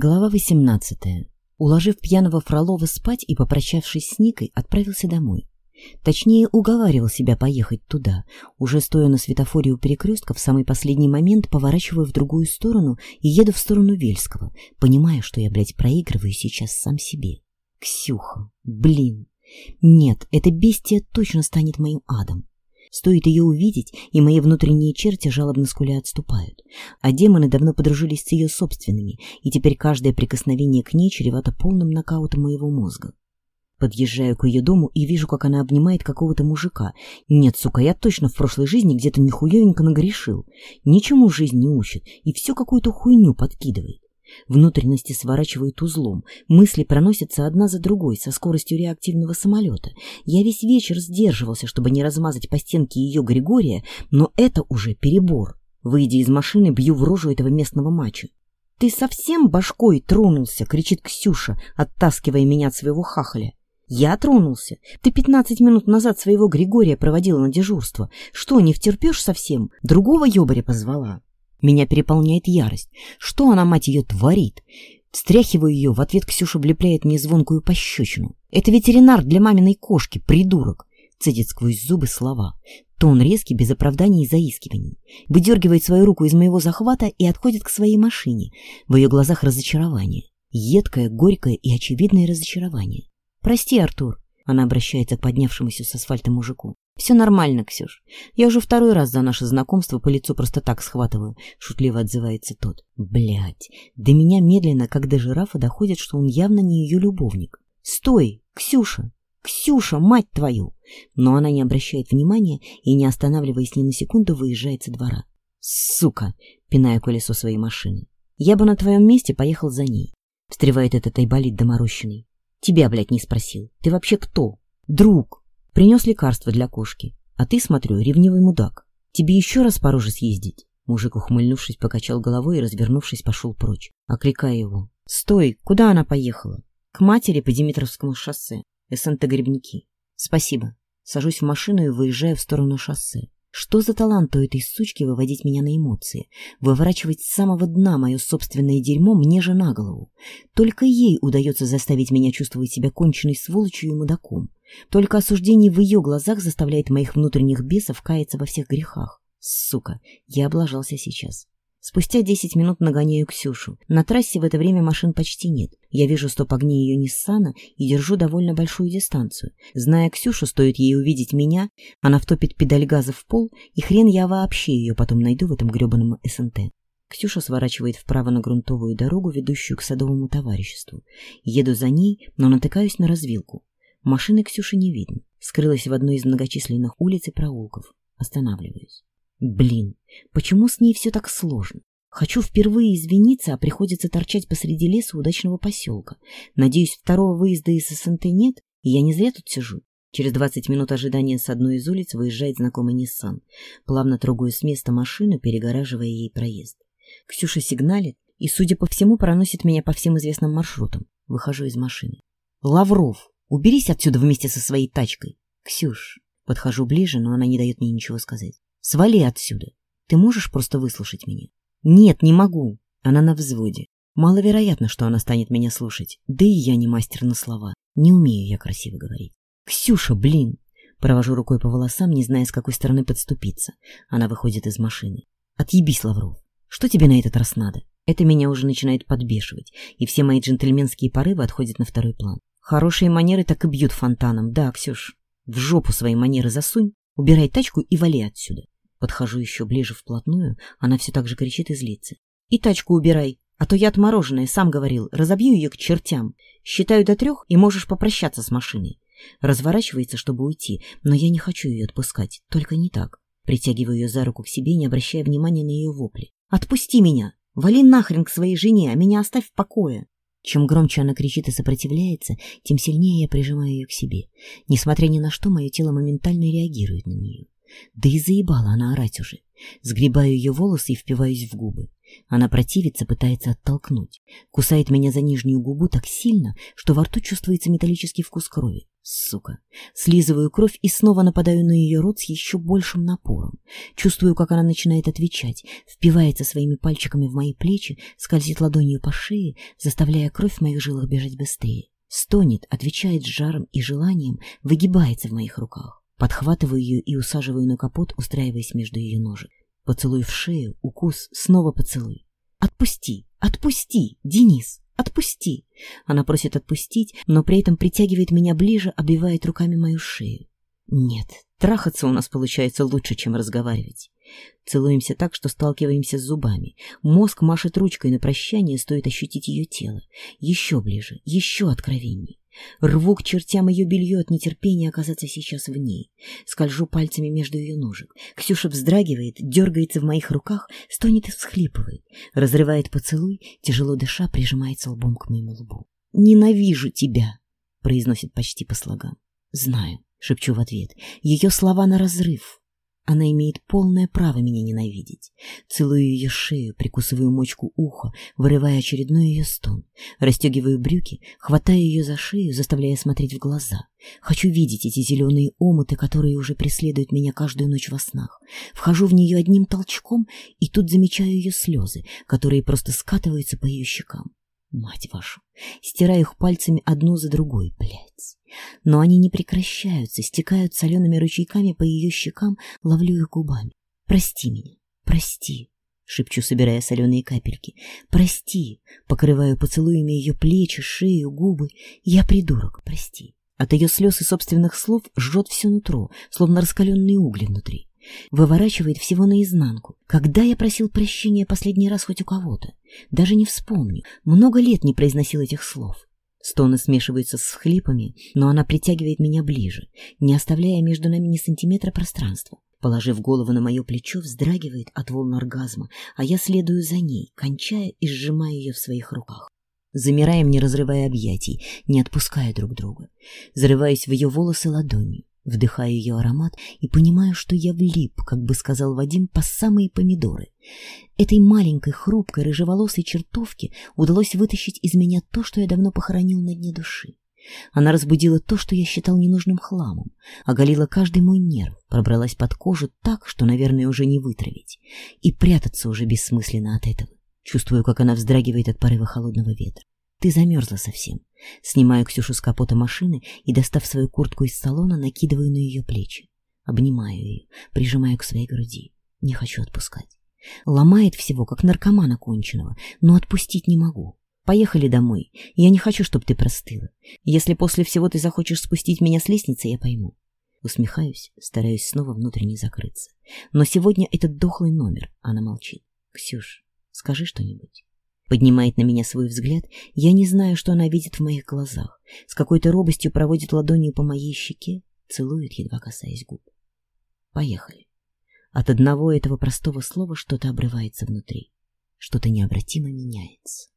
Глава 18. Уложив пьяного Фролова спать и попрощавшись с Никой, отправился домой. Точнее, уговаривал себя поехать туда, уже стоя на светофоре у перекрестка, в самый последний момент поворачиваю в другую сторону и еду в сторону Вельского, понимая, что я, блядь, проигрываю сейчас сам себе. Ксюха, блин. Нет, это бестия точно станет моим адом. Стоит ее увидеть, и мои внутренние черти жалобно скуля отступают. А демоны давно подружились с ее собственными, и теперь каждое прикосновение к ней чревато полным нокаутом моего мозга. Подъезжаю к ее дому и вижу, как она обнимает какого-то мужика. Нет, сука, я точно в прошлой жизни где-то нихуевенько нагрешил. Ничему жизнь не учит, и все какую-то хуйню подкидывает. Внутренности сворачивают узлом, мысли проносятся одна за другой со скоростью реактивного самолета. Я весь вечер сдерживался, чтобы не размазать по стенке ее Григория, но это уже перебор. Выйдя из машины, бью в рожу этого местного мачо. «Ты совсем башкой тронулся!» — кричит Ксюша, оттаскивая меня от своего хахаля. «Я тронулся. Ты пятнадцать минут назад своего Григория проводила на дежурство. Что, не втерпешь совсем? Другого ёбаря позвала?» Меня переполняет ярость. Что она, мать ее, творит? Встряхиваю ее, в ответ Ксюша влепляет мне звонкую пощечину. «Это ветеринар для маминой кошки, придурок!» Цедит сквозь зубы слова. Тон резкий, без оправданий и заискиваний. Выдергивает свою руку из моего захвата и отходит к своей машине. В ее глазах разочарование. Едкое, горькое и очевидное разочарование. «Прости, Артур», — она обращается к поднявшемуся с асфальта мужику. «Все нормально, Ксюш. Я уже второй раз за наше знакомство по лицу просто так схватываю», — шутливо отзывается тот. Блять, до меня медленно, как до жирафа, доходит, что он явно не ее любовник. «Стой, Ксюша! Ксюша, мать твою!» Но она не обращает внимания и, не останавливаясь ни на секунду, выезжает со двора. «Сука!» — пиная колесо своей машины. «Я бы на твоем месте поехал за ней», — встревает этот айболит доморощенный. «Тебя, блядь, не спросил. Ты вообще кто?» «Друг!» Принес лекарство для кошки. А ты, смотрю, ревнивый мудак. Тебе еще раз по роже съездить?» Мужик, ухмыльнувшись, покачал головой и, развернувшись, пошел прочь, окликая его. «Стой! Куда она поехала?» «К матери по Димитровскому шоссе. СНТ Гребники. Спасибо. Сажусь в машину и выезжаю в сторону шоссе. Что за талант у этой сучки выводить меня на эмоции, выворачивать с самого дна мое собственное дерьмо мне же на голову? Только ей удается заставить меня чувствовать себя конченной сволочью и мудаком. Только осуждение в ее глазах заставляет моих внутренних бесов каяться во всех грехах. Сука, я облажался сейчас. Спустя десять минут нагоняю Ксюшу. На трассе в это время машин почти нет. Я вижу стоп огней ее Ниссана и держу довольно большую дистанцию. Зная Ксюшу, стоит ей увидеть меня, она втопит педаль газа в пол, и хрен я вообще ее потом найду в этом грёбаном СНТ. Ксюша сворачивает вправо на грунтовую дорогу, ведущую к садовому товариществу. Еду за ней, но натыкаюсь на развилку. Машины Ксюши не видно. Скрылась в одной из многочисленных улиц и проулков. Останавливаюсь. Блин, почему с ней все так сложно? Хочу впервые извиниться, а приходится торчать посреди леса удачного поселка. Надеюсь, второго выезда из СНТ нет, и я не зря тут сижу. Через 20 минут ожидания с одной из улиц выезжает знакомый Ниссан, плавно трогая с места машину, перегораживая ей проезд. Ксюша сигналит и, судя по всему, проносит меня по всем известным маршрутам. Выхожу из машины. «Лавров, уберись отсюда вместе со своей тачкой!» «Ксюш!» Подхожу ближе, но она не дает мне ничего сказать. Свали отсюда. Ты можешь просто выслушать меня? Нет, не могу. Она на взводе. Маловероятно, что она станет меня слушать. Да и я не мастер на слова. Не умею я красиво говорить. Ксюша, блин! Провожу рукой по волосам, не зная, с какой стороны подступиться. Она выходит из машины. Отъебись, Лавров. Что тебе на этот раз надо? Это меня уже начинает подбешивать, и все мои джентльменские порывы отходят на второй план. Хорошие манеры так и бьют фонтаном. Да, Ксюш, в жопу свои манеры засунь Убирай тачку и вали отсюда. Подхожу еще ближе вплотную, она все так же кричит и злится. И тачку убирай, а то я отмороженная, сам говорил, разобью ее к чертям. Считаю до трех, и можешь попрощаться с машиной. Разворачивается, чтобы уйти, но я не хочу ее отпускать, только не так. Притягиваю ее за руку к себе, не обращая внимания на ее вопли. «Отпусти меня! Вали нахрен к своей жене, а меня оставь в покое!» Чем громче она кричит и сопротивляется, тем сильнее я прижимаю ее к себе. Несмотря ни на что, мое тело моментально реагирует на нее. Да и заебала она орать уже. Сгребаю ее волосы и впиваюсь в губы. Она противится, пытается оттолкнуть. Кусает меня за нижнюю губу так сильно, что во рту чувствуется металлический вкус крови. Сука. Слизываю кровь и снова нападаю на ее рот с еще большим напором. Чувствую, как она начинает отвечать, впивается своими пальчиками в мои плечи, скользит ладонью по шее, заставляя кровь в моих жилах бежать быстрее. Стонет, отвечает с жаром и желанием, выгибается в моих руках. Подхватываю ее и усаживаю на капот, устраиваясь между ее ножек. Поцелуй в шею, укус, снова поцелуй. «Отпусти! Отпусти, Денис!» Отпусти. Она просит отпустить, но при этом притягивает меня ближе, обвивает руками мою шею. Нет, трахаться у нас получается лучше, чем разговаривать. Целуемся так, что сталкиваемся с зубами. Мозг машет ручкой на прощание, стоит ощутить ее тело. Еще ближе, еще откровенней. Рву к чертям ее белье от нетерпения оказаться сейчас в ней. Скольжу пальцами между ее ножек. Ксюша вздрагивает, дергается в моих руках, стонет и всхлипывает. Разрывает поцелуй, тяжело дыша, прижимается лбом к моему лбу. «Ненавижу тебя!» — произносит почти по слогам. «Знаю», — шепчу в ответ. «Ее слова на разрыв». Она имеет полное право меня ненавидеть. Целую ее шею, прикусываю мочку уха, вырывая очередной ее стон. Растегиваю брюки, хватаю ее за шею, заставляя смотреть в глаза. Хочу видеть эти зеленые омуты, которые уже преследуют меня каждую ночь во снах. Вхожу в нее одним толчком, и тут замечаю ее слезы, которые просто скатываются по ее щекам. Мать вашу, стираю их пальцами одну за другой, блядь. Но они не прекращаются, стекают солеными ручейками по ее щекам, ловлю их губами. Прости меня, прости, шепчу, собирая соленые капельки. Прости, покрываю поцелуями ее плечи, шею, губы. Я придурок, прости. От ее слез и собственных слов жжет все нутро, словно раскаленные угли внутри. Выворачивает всего наизнанку. Когда я просил прощения последний раз хоть у кого-то? Даже не вспомню. Много лет не произносил этих слов. Стоны смешиваются с хлипами, но она притягивает меня ближе, не оставляя между нами ни сантиметра пространства. Положив голову на мое плечо, вздрагивает от волн оргазма, а я следую за ней, кончая и сжимая ее в своих руках. Замираем, не разрывая объятий, не отпуская друг друга. Зарываюсь в ее волосы ладонью. Вдыхаю ее аромат и понимаю, что я влип, как бы сказал Вадим, по самые помидоры. Этой маленькой, хрупкой, рыжеволосой чертовке удалось вытащить из меня то, что я давно похоронил на дне души. Она разбудила то, что я считал ненужным хламом, оголила каждый мой нерв, пробралась под кожу так, что, наверное, уже не вытравить, и прятаться уже бессмысленно от этого. Чувствую, как она вздрагивает от порыва холодного ветра. Ты замерзла совсем. Снимаю Ксюшу с капота машины и, достав свою куртку из салона, накидываю на ее плечи. Обнимаю ее, прижимаю к своей груди. Не хочу отпускать. Ломает всего, как наркомана конченого, но отпустить не могу. Поехали домой. Я не хочу, чтобы ты простыла. Если после всего ты захочешь спустить меня с лестницы, я пойму. Усмехаюсь, стараюсь снова внутренне закрыться. Но сегодня этот дохлый номер, она молчит. Ксюш, скажи что-нибудь. Поднимает на меня свой взгляд, я не знаю, что она видит в моих глазах. С какой-то робостью проводит ладонью по моей щеке, целует, едва касаясь губ. Поехали. От одного этого простого слова что-то обрывается внутри, что-то необратимо меняется.